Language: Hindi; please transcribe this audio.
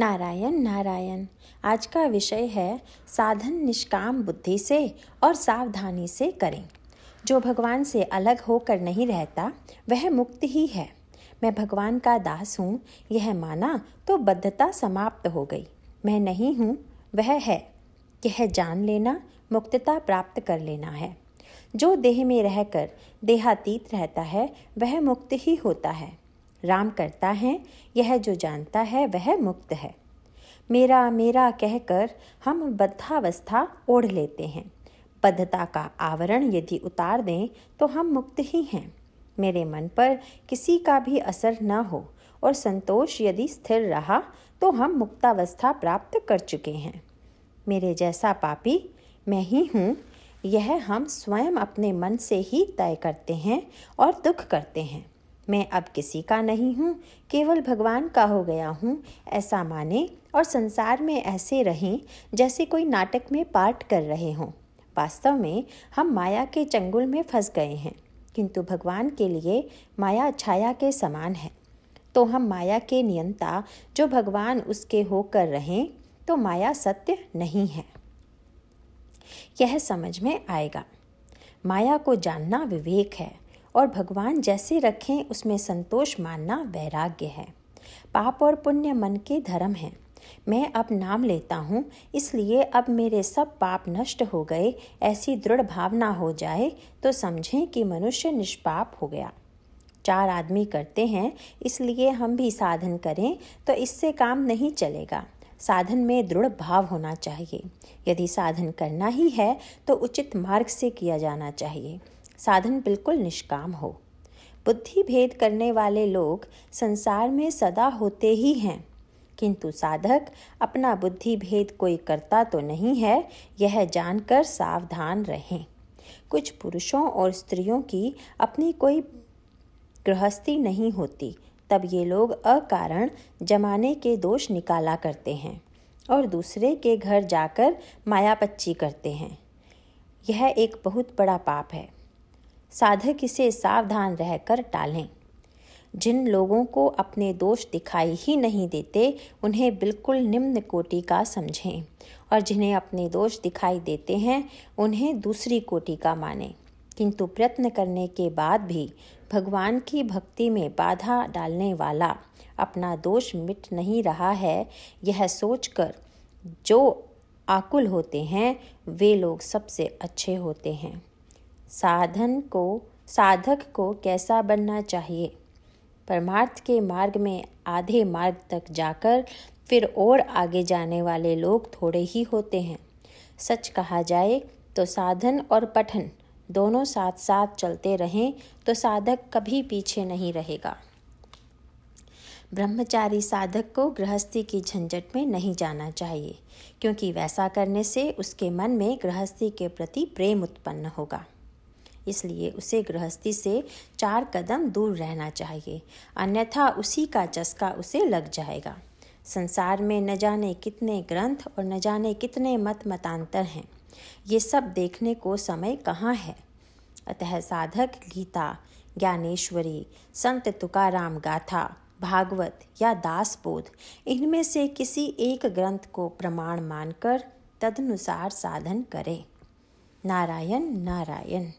नारायण नारायण। आज का विषय है, साधन निष्काम बुद्धि से और सावधानी से करें। जो भगवान से अलग होकर नहीं रहता, वह मुक्त ही है। मैं भगवान का दास हूँ, यह माना तो बद्धता समाप्त हो गई। मैं नहीं हूँ, वह है। यह जान लेना, मुक्तता प्राप्त कर लेना है। जो देह में रहकर देहातीत रहता है, वह मुक्त ही होता है। राम करता है, यह जो जानता है, वह मुक्त है। मेरा मेरा कहकर हम बद्धावस्था ओढ़ लेते हैं। बद्धता का आवरण यदि उतार दें तो हम मुक्त ही हैं। मेरे मन पर किसी का भी असर न हो, और संतोष यदि स्थिर रहा तो हम मुक्तावस्था प्राप्त कर चुके हैं। मेरे जैसा पापी, मैं ही हूँ। यह हम स्वयं अपने मन से ही तय करते हैं और दुख करते हैं। मैं अब किसी का नहीं हूँ, केवल भगवान का हो गया हूँ। ऐसा माने और संसार में ऐसे रहें जैसे कोई नाटक में पाठ कर रहे हों। वास्तव में हम माया के चंगुल में फंस गए हैं, किंतु भगवान के लिए माया छाया के समान है। तो हम माया के नियंता जो भगवान उसके होकर रहें तो माया सत्य नहीं है। यह समझ में आएगा। माया को जानना विवेक है। और भगवान जैसे रखें, उसमें संतोष मानना वैराग्य है। पाप और पुण्य मन के धर्म हैं। मैं अब नाम लेता हूँ, इसलिए अब मेरे सब पाप नष्ट हो गए। ऐसी दृढ़ भावना हो जाए तो समझें कि मनुष्य निष्पाप हो गया। चार आदमी करते हैं, इसलिए हम भी साधन करें तो इससे काम नहीं चलेगा। साधन में दृढ़ भाव होना चाहिए। यदि साधन करना ही है तो उचित मार्ग से किया जाना चाहिए। साधन बिल्कुल निष्काम हो। बुद्धि भेद करने वाले लोग संसार में सदा होते ही हैं। किंतु साधक अपना बुद्धि भेद कोई करता तो नहीं है, यह जानकर सावधान रहें। कुछ पुरुषों और स्त्रियों की अपनी कोई गृहस्थी नहीं होती, तब ये लोग अकारण जमाने के दोष निकाला करते हैं और दूसरे के घर जाकर मायापच्ची करते हैं। यह एक बहुत बड़ा पाप है। साधक इसे सावधान रहकर टालें। जिन लोगों को अपने दोष दिखाई ही नहीं देते, उन्हें बिल्कुल निम्न कोटि का समझें और जिन्हें अपने दोष दिखाई देते हैं, उन्हें दूसरी कोटि का माने। किंतु प्रयत्न करने के बाद भी भगवान की भक्ति में बाधा डालने वाला अपना दोष मिट नहीं रहा है, यह सोचकर जो आकुल होते हैं, वे लोग सबसे अच्छे होते हैं। साधन को, साधक को कैसा बनना चाहिए? परमार्थ के मार्ग में आधे मार्ग तक जाकर फिर और आगे जाने वाले लोग थोड़े ही होते हैं। सच कहा जाए तो साधन और पठन दोनों साथ साथ चलते रहें तो साधक कभी पीछे नहीं रहेगा। ब्रह्मचारी साधक को गृहस्थी की झंझट में नहीं जाना चाहिए, क्योंकि वैसा करने से उसके मन में गृहस्थी के प्रति प्रेम उत्पन्न होगा। इसलिए उसे गृहस्थी से चार कदम दूर रहना चाहिए, अन्यथा उसी का चस्का उसे लग जाएगा। संसार में न जाने कितने ग्रंथ और न जाने कितने मत मतांतर हैं। ये सब देखने को समय कहाँ है? अतः साधक, गीता, ज्ञानेश्वरी, संत तुकाराम गाथा, भागवत या दास बोध इनमें से किसी एक ग्रंथ को प्रमाण मानकर तदनुसार साधन करें। नारायण नारायण।